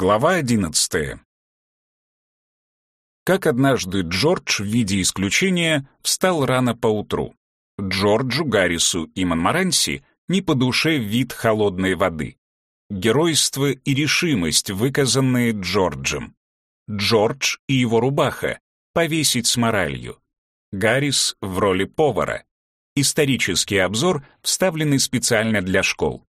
Глава одиннадцатая. Как однажды Джордж в виде исключения встал рано поутру. Джорджу, Гаррису и Монмаранси не по душе вид холодной воды. Геройство и решимость, выказанные Джорджем. Джордж и его рубаха повесить с моралью. Гаррис в роли повара. Исторический обзор, вставленный специально для школ.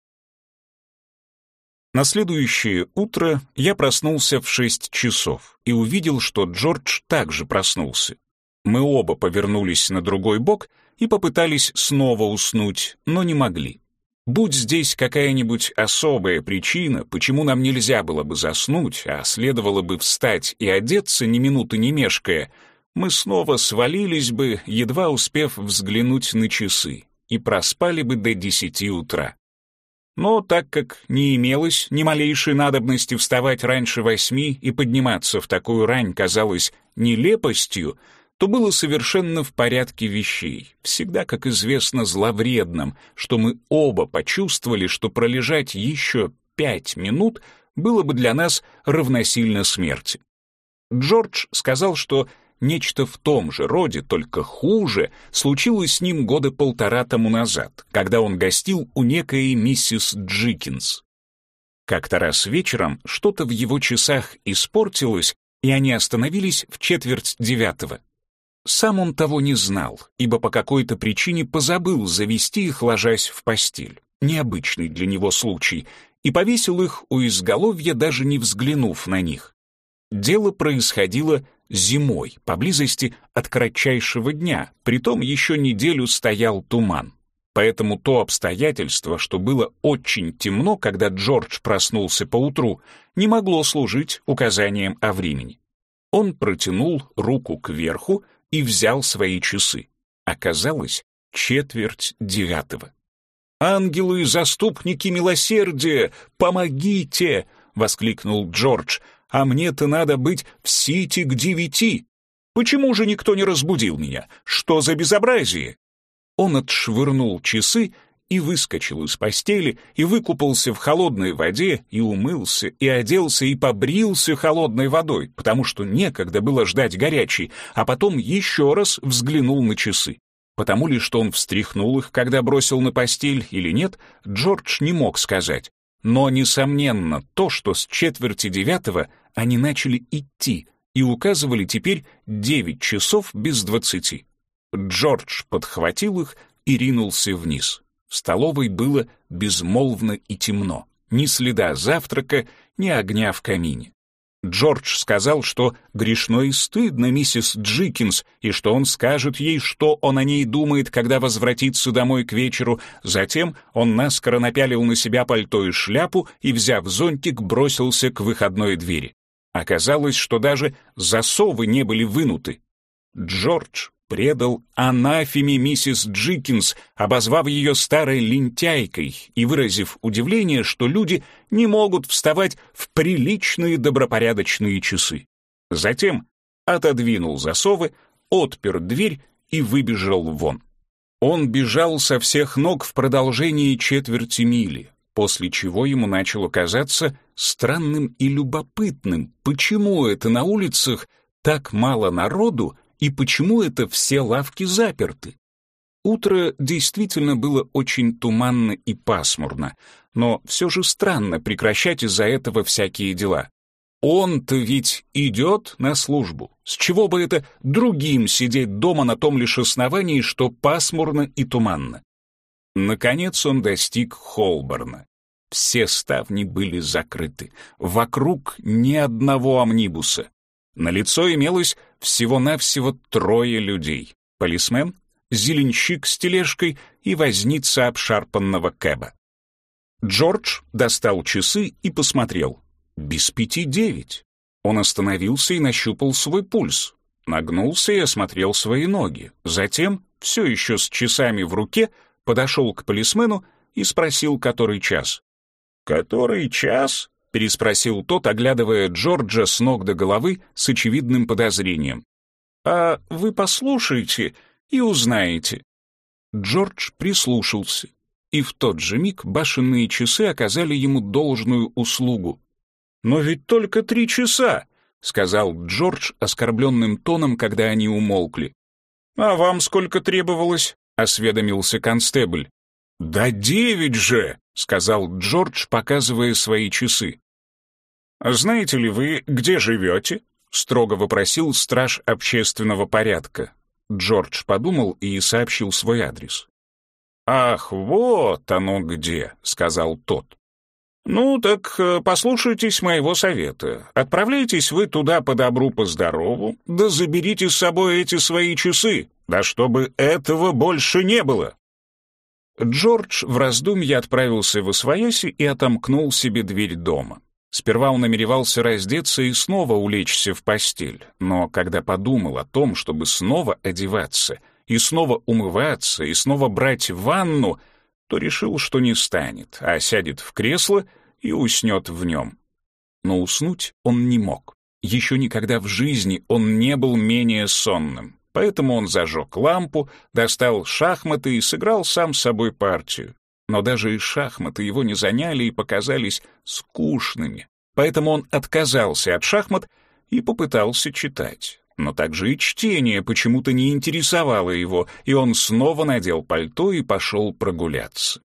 На следующее утро я проснулся в шесть часов и увидел, что Джордж также проснулся. Мы оба повернулись на другой бок и попытались снова уснуть, но не могли. Будь здесь какая-нибудь особая причина, почему нам нельзя было бы заснуть, а следовало бы встать и одеться ни минуты не мешкая, мы снова свалились бы, едва успев взглянуть на часы, и проспали бы до десяти утра. Но так как не имелось ни малейшей надобности вставать раньше восьми и подниматься в такую рань казалось нелепостью, то было совершенно в порядке вещей, всегда, как известно, зловредным, что мы оба почувствовали, что пролежать еще пять минут было бы для нас равносильно смерти. Джордж сказал, что Нечто в том же роде, только хуже, случилось с ним года полтора тому назад, когда он гостил у некой миссис Джикинс. Как-то раз вечером что-то в его часах испортилось, и они остановились в четверть девятого. Сам он того не знал, ибо по какой-то причине позабыл завести их, ложась в постель. Необычный для него случай, и повесил их у изголовья, даже не взглянув на них. Дело происходило зимой, поблизости от кратчайшего дня, притом еще неделю стоял туман. Поэтому то обстоятельство, что было очень темно, когда Джордж проснулся поутру, не могло служить указанием о времени. Он протянул руку кверху и взял свои часы. Оказалось, четверть девятого. «Ангелы, заступники милосердия, помогите!» — воскликнул Джордж, а мне-то надо быть в Сити к девяти. Почему же никто не разбудил меня? Что за безобразие?» Он отшвырнул часы и выскочил из постели, и выкупался в холодной воде, и умылся, и оделся, и побрился холодной водой, потому что некогда было ждать горячей, а потом еще раз взглянул на часы. Потому ли, что он встряхнул их, когда бросил на постель или нет, Джордж не мог сказать. Но, несомненно, то, что с четверти девятого они начали идти и указывали теперь девять часов без двадцати. Джордж подхватил их и ринулся вниз. В столовой было безмолвно и темно. Ни следа завтрака, ни огня в камине. Джордж сказал, что грешно и стыдно миссис Джикинс, и что он скажет ей, что он о ней думает, когда возвратится домой к вечеру. Затем он наскоро напялил на себя пальто и шляпу и, взяв зонтик, бросился к выходной двери. Оказалось, что даже засовы не были вынуты. Джордж предал анафеме миссис Джикинс, обозвав ее старой лентяйкой и выразив удивление, что люди не могут вставать в приличные добропорядочные часы. Затем отодвинул засовы, отпер дверь и выбежал вон. Он бежал со всех ног в продолжении четверти мили, после чего ему начало казаться странным и любопытным, почему это на улицах так мало народу и почему это все лавки заперты. Утро действительно было очень туманно и пасмурно, но все же странно прекращать из-за этого всякие дела. Он-то ведь идет на службу. С чего бы это другим сидеть дома на том лишь основании, что пасмурно и туманно? Наконец он достиг Холборна. Все ставни были закрыты. Вокруг ни одного амнибуса. На лицо имелось всего-навсего трое людей. Полисмен, зеленщик с тележкой и возница обшарпанного кэба. Джордж достал часы и посмотрел. Без пяти девять. Он остановился и нащупал свой пульс. Нагнулся и осмотрел свои ноги. Затем, все еще с часами в руке, подошел к полисмену и спросил, который час. «Который час?» — переспросил тот, оглядывая Джорджа с ног до головы с очевидным подозрением. «А вы послушайте и узнаете». Джордж прислушался, и в тот же миг башенные часы оказали ему должную услугу. «Но ведь только три часа», — сказал Джордж оскорбленным тоном, когда они умолкли. «А вам сколько требовалось?» — осведомился констебль. «Да девять же!» — сказал Джордж, показывая свои часы. «Знаете ли вы, где живете?» — строго вопросил страж общественного порядка. Джордж подумал и сообщил свой адрес. «Ах, вот оно где», — сказал тот. «Ну, так э, послушайтесь моего совета. Отправляйтесь вы туда по добру, по здорову, да заберите с собой эти свои часы, да чтобы этого больше не было». Джордж в раздумье отправился в Освояси и отомкнул себе дверь дома. Сперва он намеревался раздеться и снова улечься в постель, но когда подумал о том, чтобы снова одеваться, и снова умываться, и снова брать ванну — то решил, что не станет, а сядет в кресло и уснет в нем. Но уснуть он не мог. Еще никогда в жизни он не был менее сонным. Поэтому он зажег лампу, достал шахматы и сыграл сам с собой партию. Но даже и шахматы его не заняли и показались скучными. Поэтому он отказался от шахмат и попытался читать. Но также и чтение почему-то не интересовало его, и он снова надел пальто и пошел прогуляться.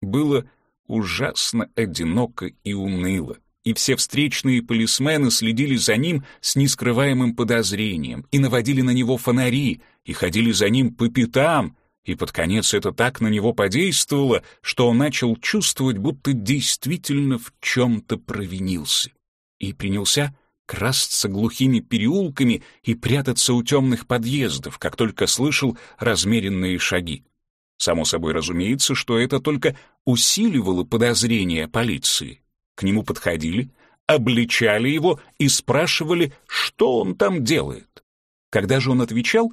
Было ужасно одиноко и уныло, и все встречные полисмены следили за ним с нескрываемым подозрением и наводили на него фонари, и ходили за ним по пятам, и под конец это так на него подействовало, что он начал чувствовать, будто действительно в чем-то провинился. И принялся красться глухими переулками и прятаться у темных подъездов, как только слышал размеренные шаги. Само собой разумеется, что это только усиливало подозрения полиции. К нему подходили, обличали его и спрашивали, что он там делает. Когда же он отвечал?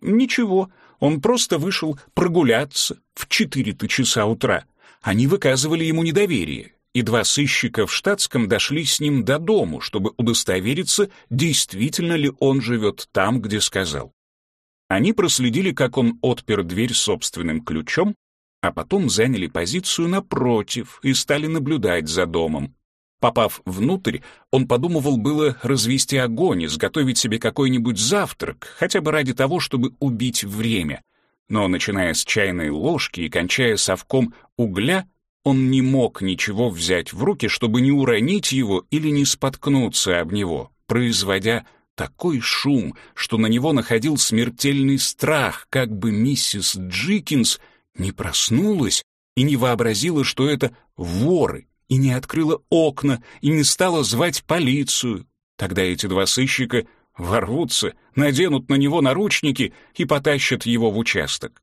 Ничего, он просто вышел прогуляться в четыре-то часа утра. Они выказывали ему недоверие, и два сыщика в штатском дошли с ним до дому, чтобы удостовериться, действительно ли он живет там, где сказал. Они проследили, как он отпер дверь собственным ключом, а потом заняли позицию напротив и стали наблюдать за домом. Попав внутрь, он подумывал было развести огонь и сготовить себе какой-нибудь завтрак, хотя бы ради того, чтобы убить время. Но, начиная с чайной ложки и кончая совком угля, он не мог ничего взять в руки, чтобы не уронить его или не споткнуться об него, производя такой шум, что на него находил смертельный страх, как бы миссис Джикинс не проснулась и не вообразила, что это воры, и не открыла окна, и не стала звать полицию. Тогда эти два сыщика ворвутся, наденут на него наручники и потащат его в участок.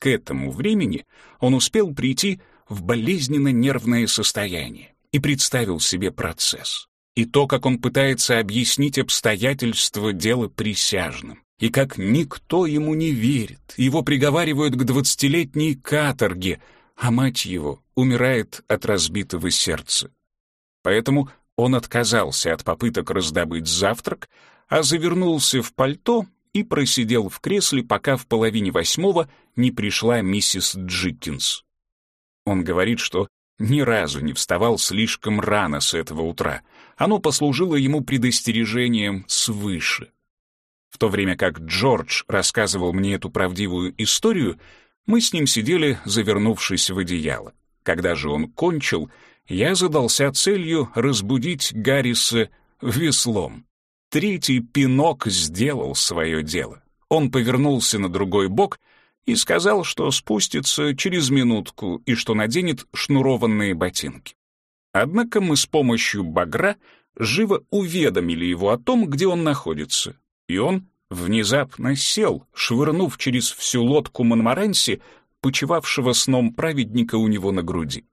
К этому времени он успел прийти в болезненно-нервное состояние и представил себе процесс. И то, как он пытается объяснить обстоятельства дела присяжным, и как никто ему не верит, его приговаривают к двадцатилетней каторге, а мать его умирает от разбитого сердца. Поэтому он отказался от попыток раздобыть завтрак, а завернулся в пальто и просидел в кресле, пока в половине восьмого не пришла миссис Джиккинс. Он говорит, что ни разу не вставал слишком рано с этого утра. Оно послужило ему предостережением свыше. В то время как Джордж рассказывал мне эту правдивую историю, мы с ним сидели, завернувшись в одеяло. Когда же он кончил, я задался целью разбудить Гарриса веслом. Третий пинок сделал свое дело. Он повернулся на другой бок — и сказал, что спустится через минутку и что наденет шнурованные ботинки. Однако мы с помощью багра живо уведомили его о том, где он находится, и он внезапно сел, швырнув через всю лодку Монмаранси, почивавшего сном праведника у него на груди.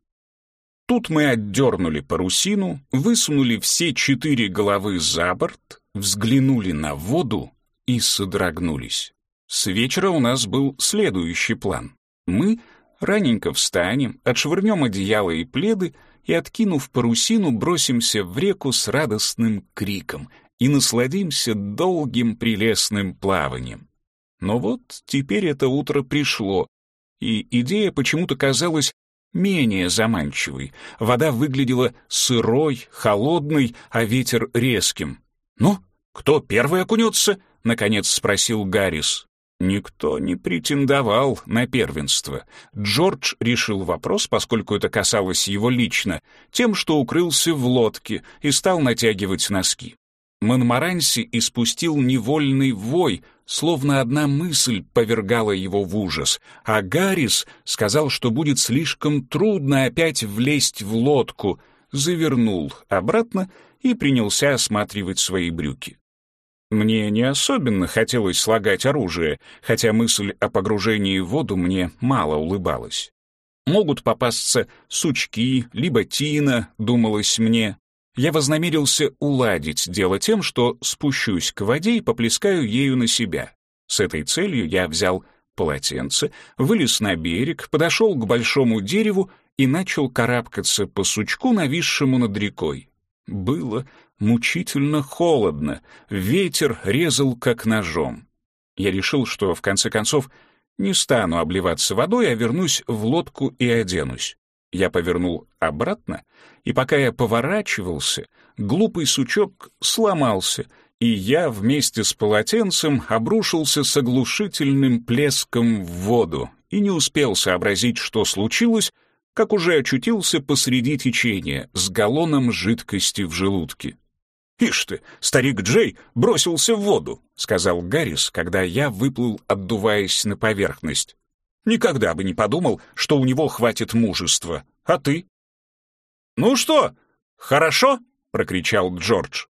Тут мы отдернули парусину, высунули все четыре головы за борт, взглянули на воду и содрогнулись. С вечера у нас был следующий план. Мы раненько встанем, отшвырнем одеяло и пледы и, откинув парусину, бросимся в реку с радостным криком и насладимся долгим прелестным плаванием. Но вот теперь это утро пришло, и идея почему-то казалась менее заманчивой. Вода выглядела сырой, холодной, а ветер резким. «Ну, кто первый окунется?» — наконец спросил Гаррис. Никто не претендовал на первенство. Джордж решил вопрос, поскольку это касалось его лично, тем, что укрылся в лодке и стал натягивать носки. Монмаранси испустил невольный вой, словно одна мысль повергала его в ужас, а Гаррис сказал, что будет слишком трудно опять влезть в лодку, завернул обратно и принялся осматривать свои брюки. Мне не особенно хотелось слагать оружие, хотя мысль о погружении в воду мне мало улыбалась. Могут попасться сучки, либо тина, думалось мне. Я вознамерился уладить дело тем, что спущусь к воде и поплескаю ею на себя. С этой целью я взял полотенце, вылез на берег, подошел к большому дереву и начал карабкаться по сучку, нависшему над рекой. Было мучительно холодно, ветер резал как ножом. Я решил, что в конце концов не стану обливаться водой, а вернусь в лодку и оденусь. Я повернул обратно, и пока я поворачивался, глупый сучок сломался, и я вместе с полотенцем обрушился с оглушительным плеском в воду и не успел сообразить, что случилось, как уже очутился посреди течения с галлоном жидкости в желудке. «Ишь ты, старик Джей бросился в воду», — сказал Гаррис, когда я выплыл, отдуваясь на поверхность. «Никогда бы не подумал, что у него хватит мужества. А ты?» «Ну что, хорошо?» — прокричал Джордж.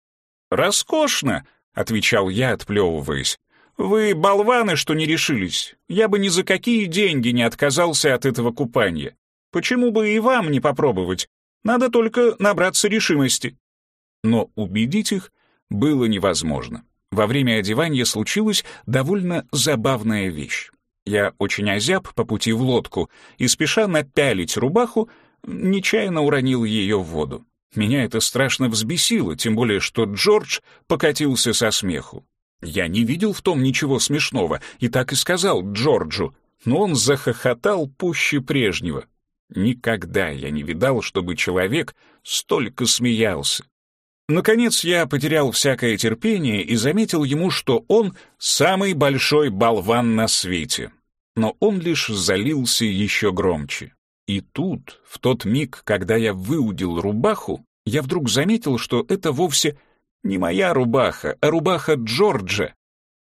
«Роскошно!» — отвечал я, отплевываясь. «Вы болваны, что не решились. Я бы ни за какие деньги не отказался от этого купания. Почему бы и вам не попробовать? Надо только набраться решимости» но убедить их было невозможно. Во время одевания случилась довольно забавная вещь. Я очень озяб по пути в лодку и, спеша напялить рубаху, нечаянно уронил ее в воду. Меня это страшно взбесило, тем более что Джордж покатился со смеху. Я не видел в том ничего смешного и так и сказал Джорджу, но он захохотал пуще прежнего. Никогда я не видал, чтобы человек столько смеялся. Наконец я потерял всякое терпение и заметил ему, что он самый большой болван на свете. Но он лишь залился еще громче. И тут, в тот миг, когда я выудил рубаху, я вдруг заметил, что это вовсе не моя рубаха, а рубаха Джорджа.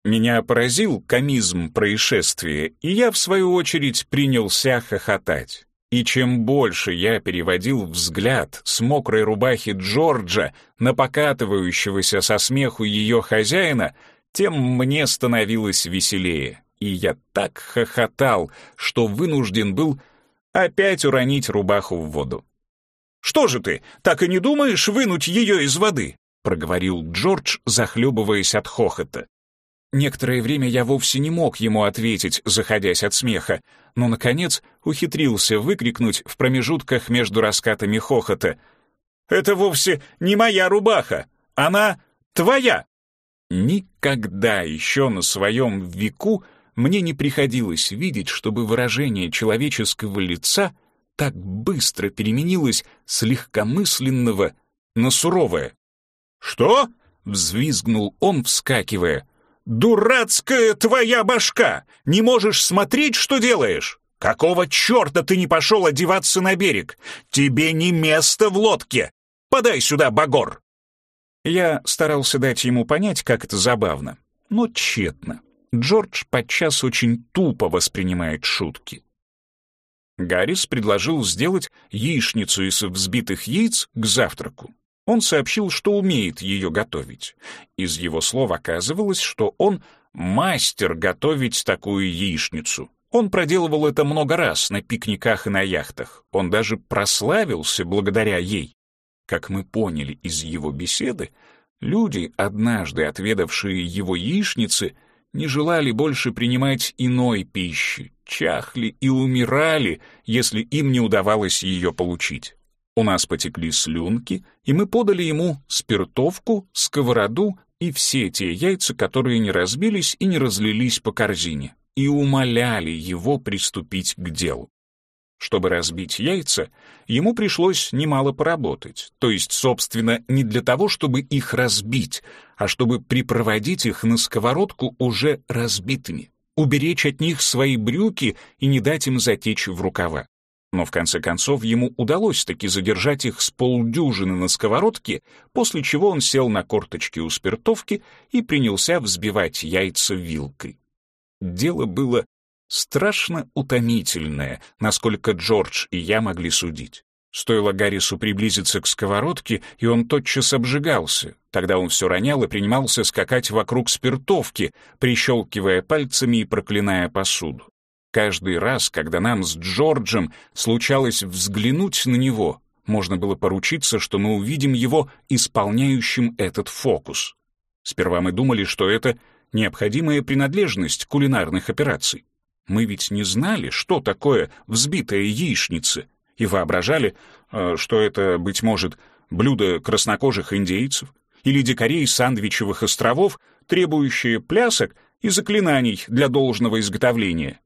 Меня поразил комизм происшествия, и я, в свою очередь, принялся хохотать. И чем больше я переводил взгляд с мокрой рубахи Джорджа на покатывающегося со смеху ее хозяина, тем мне становилось веселее. И я так хохотал, что вынужден был опять уронить рубаху в воду. «Что же ты, так и не думаешь вынуть ее из воды?» — проговорил Джордж, захлебываясь от хохота. Некоторое время я вовсе не мог ему ответить, заходясь от смеха, но, наконец, ухитрился выкрикнуть в промежутках между раскатами хохота. «Это вовсе не моя рубаха! Она твоя!» Никогда еще на своем веку мне не приходилось видеть, чтобы выражение человеческого лица так быстро переменилось с легкомысленного на суровое. «Что?» — взвизгнул он, вскакивая. «Дурацкая твоя башка! Не можешь смотреть, что делаешь? Какого черта ты не пошел одеваться на берег? Тебе не место в лодке! Подай сюда багор!» Я старался дать ему понять, как это забавно, но тщетно. Джордж подчас очень тупо воспринимает шутки. Гаррис предложил сделать яичницу из взбитых яиц к завтраку. Он сообщил, что умеет ее готовить. Из его слов оказывалось, что он мастер готовить такую яичницу. Он проделывал это много раз на пикниках и на яхтах. Он даже прославился благодаря ей. Как мы поняли из его беседы, люди, однажды отведавшие его яичницы, не желали больше принимать иной пищи, чахли и умирали, если им не удавалось ее получить. У нас потекли слюнки, и мы подали ему спиртовку, сковороду и все те яйца, которые не разбились и не разлились по корзине, и умоляли его приступить к делу. Чтобы разбить яйца, ему пришлось немало поработать, то есть, собственно, не для того, чтобы их разбить, а чтобы припроводить их на сковородку уже разбитыми, уберечь от них свои брюки и не дать им затечь в рукава. Но в конце концов ему удалось таки задержать их с полдюжины на сковородке, после чего он сел на корточки у спиртовки и принялся взбивать яйца вилкой. Дело было страшно утомительное, насколько Джордж и я могли судить. Стоило Гаррису приблизиться к сковородке, и он тотчас обжигался. Тогда он все ронял и принимался скакать вокруг спиртовки, прищелкивая пальцами и проклиная посуду. Каждый раз, когда нам с Джорджем случалось взглянуть на него, можно было поручиться, что мы увидим его исполняющим этот фокус. Сперва мы думали, что это необходимая принадлежность кулинарных операций. Мы ведь не знали, что такое взбитая яичница, и воображали, э, что это, быть может, блюдо краснокожих индейцев или дикарей сандвичевых островов, требующие плясок и заклинаний для должного изготовления.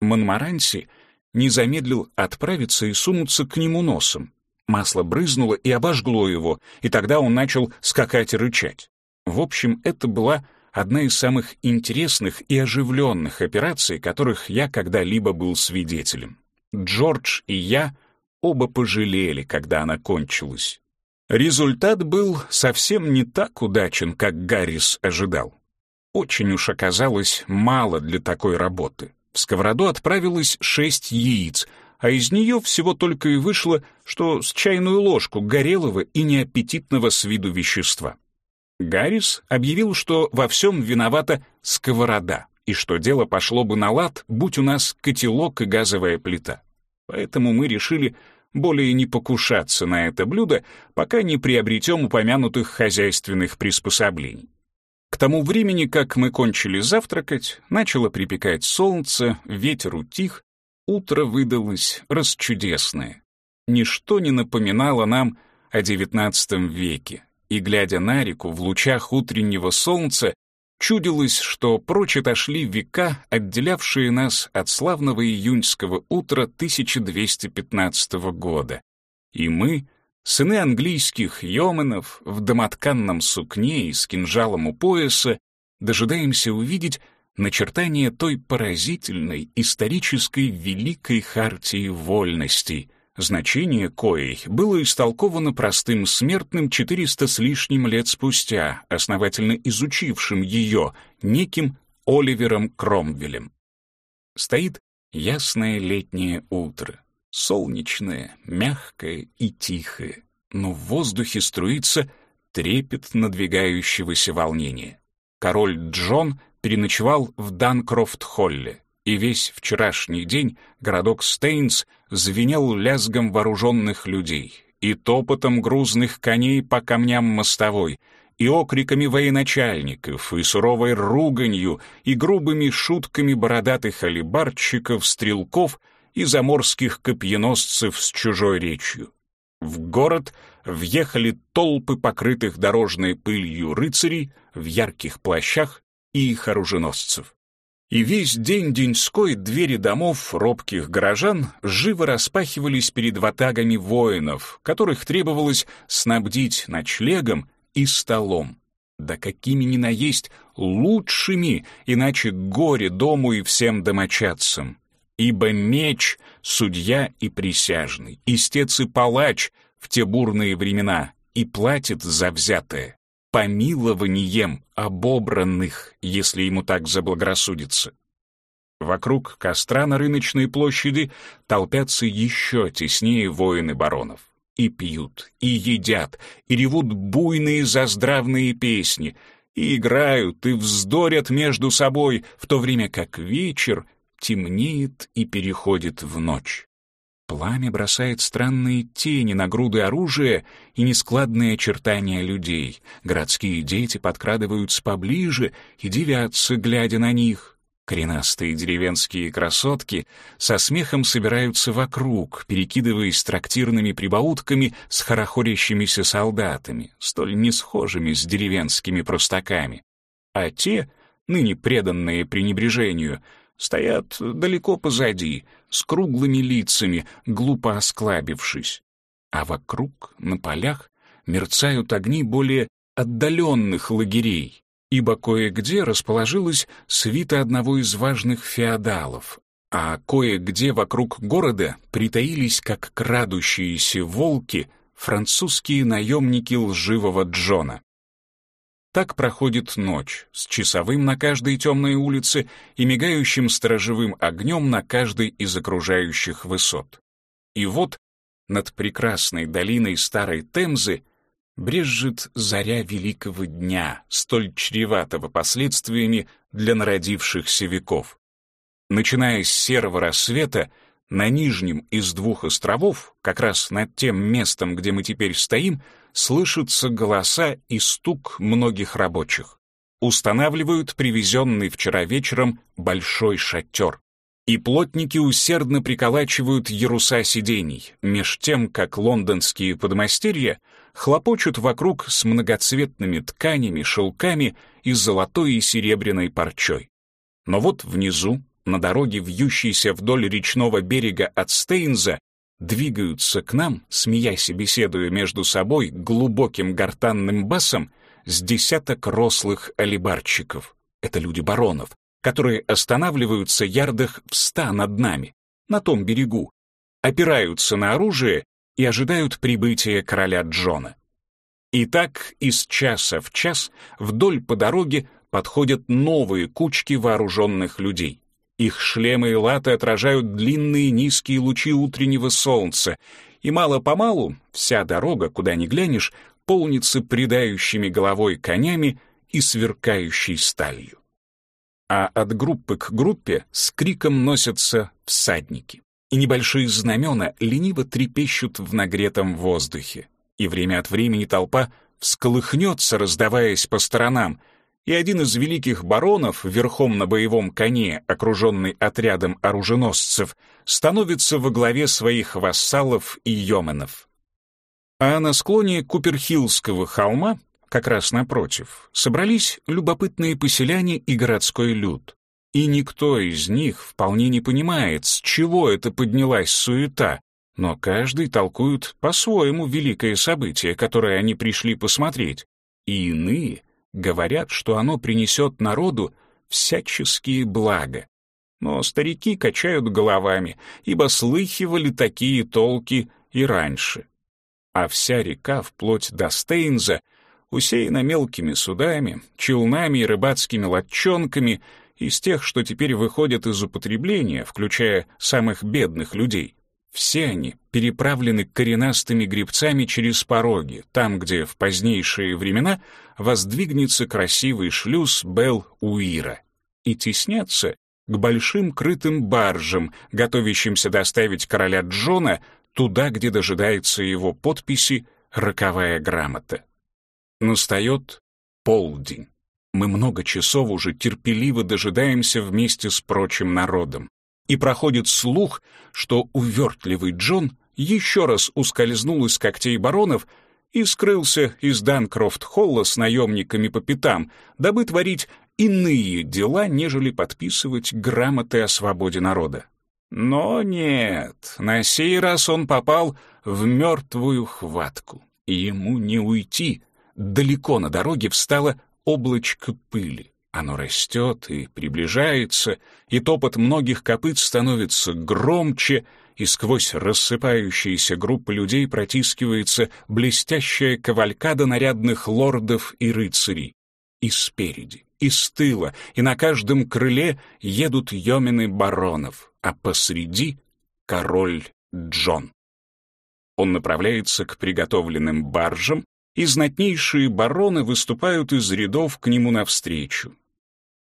Монмаранси не замедлил отправиться и сунуться к нему носом. Масло брызнуло и обожгло его, и тогда он начал скакать и рычать. В общем, это была одна из самых интересных и оживленных операций, которых я когда-либо был свидетелем. Джордж и я оба пожалели, когда она кончилась. Результат был совсем не так удачен, как Гаррис ожидал. Очень уж оказалось мало для такой работы. В сковороду отправилось шесть яиц, а из нее всего только и вышло, что с чайную ложку горелого и неаппетитного с виду вещества. Гаррис объявил, что во всем виновата сковорода, и что дело пошло бы на лад, будь у нас котелок и газовая плита. Поэтому мы решили более не покушаться на это блюдо, пока не приобретем упомянутых хозяйственных приспособлений. К тому времени, как мы кончили завтракать, начало припекать солнце, ветер утих, утро выдалось расчудесное. Ничто не напоминало нам о XIX веке, и, глядя на реку в лучах утреннего солнца, чудилось, что прочь отошли века, отделявшие нас от славного июньского утра 1215 года. И мы — Сыны английских йоменов в домотканном сукне и с кинжалом у пояса дожидаемся увидеть начертание той поразительной исторической великой хартии вольностей, значение коей было истолковано простым смертным 400 с лишним лет спустя, основательно изучившим ее неким Оливером Кромвелем. Стоит ясное летнее утро солнечное, мягкое и тихое, но в воздухе струится трепет надвигающегося волнения. Король Джон переночевал в Данкрофт-Холле, и весь вчерашний день городок Стейнс звенел лязгом вооруженных людей и топотом грузных коней по камням мостовой, и окриками военачальников, и суровой руганью, и грубыми шутками бородатых алибарщиков, стрелков — и заморских копьеносцев с чужой речью. В город въехали толпы покрытых дорожной пылью рыцарей в ярких плащах и их оруженосцев. И весь день деньской двери домов робких горожан живо распахивались перед ватагами воинов, которых требовалось снабдить ночлегом и столом. Да какими ни наесть лучшими, иначе горе дому и всем домочадцам. Ибо меч — судья и присяжный, истец и палач в те бурные времена, и платит за взятое помилованием обобранных, если ему так заблагорассудится. Вокруг костра на рыночной площади толпятся еще теснее воины баронов. И пьют, и едят, и ревут буйные заздравные песни, и играют, и вздорят между собой, в то время как вечер темнеет и переходит в ночь. Пламя бросает странные тени на груды оружия и нескладные очертания людей. Городские дети подкрадываются поближе и дивятся, глядя на них. Коренастые деревенские красотки со смехом собираются вокруг, перекидываясь трактирными прибаутками с хорохорящимися солдатами, столь не схожими с деревенскими простаками. А те, ныне преданные пренебрежению, стоят далеко позади, с круглыми лицами, глупо осклабившись. А вокруг, на полях, мерцают огни более отдаленных лагерей, ибо кое-где расположилась свита одного из важных феодалов, а кое-где вокруг города притаились, как крадущиеся волки, французские наемники лживого Джона. Так проходит ночь, с часовым на каждой темной улице и мигающим сторожевым огнем на каждой из окружающих высот. И вот над прекрасной долиной Старой Темзы брежет заря великого дня, столь чреватого последствиями для народившихся веков. Начиная с серого рассвета, на нижнем из двух островов, как раз над тем местом, где мы теперь стоим, слышатся голоса и стук многих рабочих. Устанавливают привезенный вчера вечером большой шатер. И плотники усердно приколачивают яруса сидений, меж тем, как лондонские подмастерья хлопочут вокруг с многоцветными тканями, шелками и золотой и серебряной парчой. Но вот внизу, на дороге, вьющейся вдоль речного берега от Стейнза, двигаются к нам, смеясь и беседуя между собой глубоким гортанным басом, с десяток рослых алибарчиков. Это люди баронов, которые останавливаются ярдах в ста над нами, на том берегу, опираются на оружие и ожидают прибытия короля Джона. И так из часа в час вдоль по дороге подходят новые кучки вооруженных людей. Их шлемы и латы отражают длинные низкие лучи утреннего солнца, и мало-помалу вся дорога, куда ни глянешь, полнится придающими головой конями и сверкающей сталью. А от группы к группе с криком носятся всадники, и небольшие знамена лениво трепещут в нагретом воздухе, и время от времени толпа всколыхнется, раздаваясь по сторонам — и один из великих баронов, верхом на боевом коне, окруженный отрядом оруженосцев, становится во главе своих вассалов и йоменов. А на склоне Куперхиллского холма, как раз напротив, собрались любопытные поселяне и городской люд. И никто из них вполне не понимает, с чего это поднялась суета, но каждый толкует по-своему великое событие, которое они пришли посмотреть, и иные говорят, что оно принесет народу всяческие блага. Но старики качают головами, ибо слыхивали такие толки и раньше. А вся река, вплоть до Стейнза, усеяна мелкими судами, челнами и рыбацкими лодчонками из тех, что теперь выходят из употребления, включая самых бедных людей. Все они переправлены коренастыми гребцами через пороги, там, где в позднейшие времена воздвигнется красивый шлюз Бел-Уира, и теснятся к большим крытым баржам, готовящимся доставить короля Джона туда, где дожидается его подписи «Роковая грамота». Настает полдень. Мы много часов уже терпеливо дожидаемся вместе с прочим народом и проходит слух, что увертливый Джон еще раз ускользнул из когтей баронов и скрылся из Данкрофт-Холла с наемниками по пятам, дабы творить иные дела, нежели подписывать грамоты о свободе народа. Но нет, на сей раз он попал в мертвую хватку, и ему не уйти. Далеко на дороге встало облачко пыли. Оно растет и приближается, и топот многих копыт становится громче, и сквозь рассыпающиеся группы людей протискивается блестящая кавалькада нарядных лордов и рыцарей. И спереди, и с тыла, и на каждом крыле едут йомены баронов, а посреди — король Джон. Он направляется к приготовленным баржам, и знатнейшие бароны выступают из рядов к нему навстречу.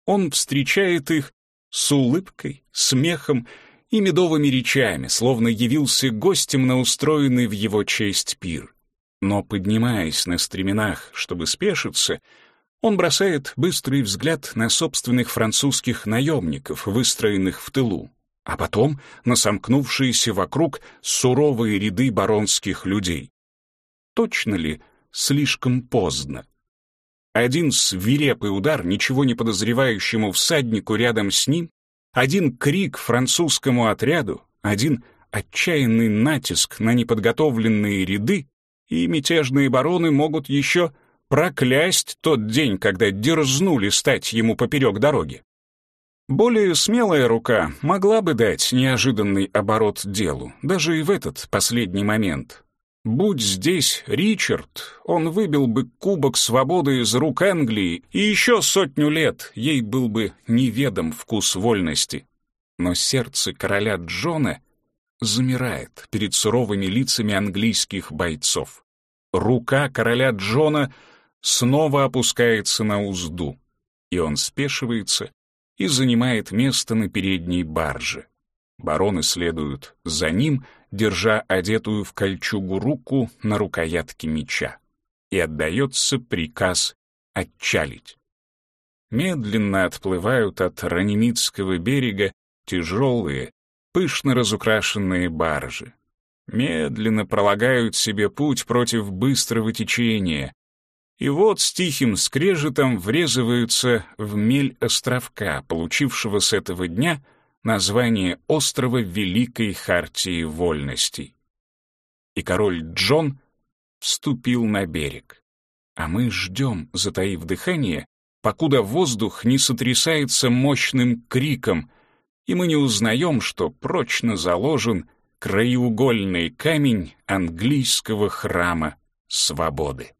Он встречает их с улыбкой, смехом и медовыми речами, словно явился гостем на устроенный в его честь пир. Но, поднимаясь на стременах, чтобы спешиться, он бросает быстрый взгляд на собственных французских наемников, выстроенных в тылу, а потом на сомкнувшиеся вокруг суровые ряды баронских людей. Точно ли слишком поздно? Один свирепый удар ничего не подозревающему всаднику рядом с ним один крик французскому отряду, один отчаянный натиск на неподготовленные ряды, и мятежные бароны могут еще проклясть тот день, когда дерзнули стать ему поперек дороги. Более смелая рука могла бы дать неожиданный оборот делу, даже и в этот последний момент. Будь здесь Ричард, он выбил бы кубок свободы из рук Англии, и еще сотню лет ей был бы неведом вкус вольности. Но сердце короля Джона замирает перед суровыми лицами английских бойцов. Рука короля Джона снова опускается на узду, и он спешивается и занимает место на передней барже. Бароны следуют за ним, держа одетую в кольчугу руку на рукоятке меча. И отдается приказ отчалить. Медленно отплывают от Ранимитского берега тяжелые, пышно разукрашенные баржи. Медленно пролагают себе путь против быстрого течения, и вот с тихим скрежетом врезываются в мель островка, получившего с этого дня название острова Великой Хартии Вольностей. И король Джон вступил на берег. А мы ждем, затаив дыхание, покуда воздух не сотрясается мощным криком, и мы не узнаем, что прочно заложен краеугольный камень английского храма свободы.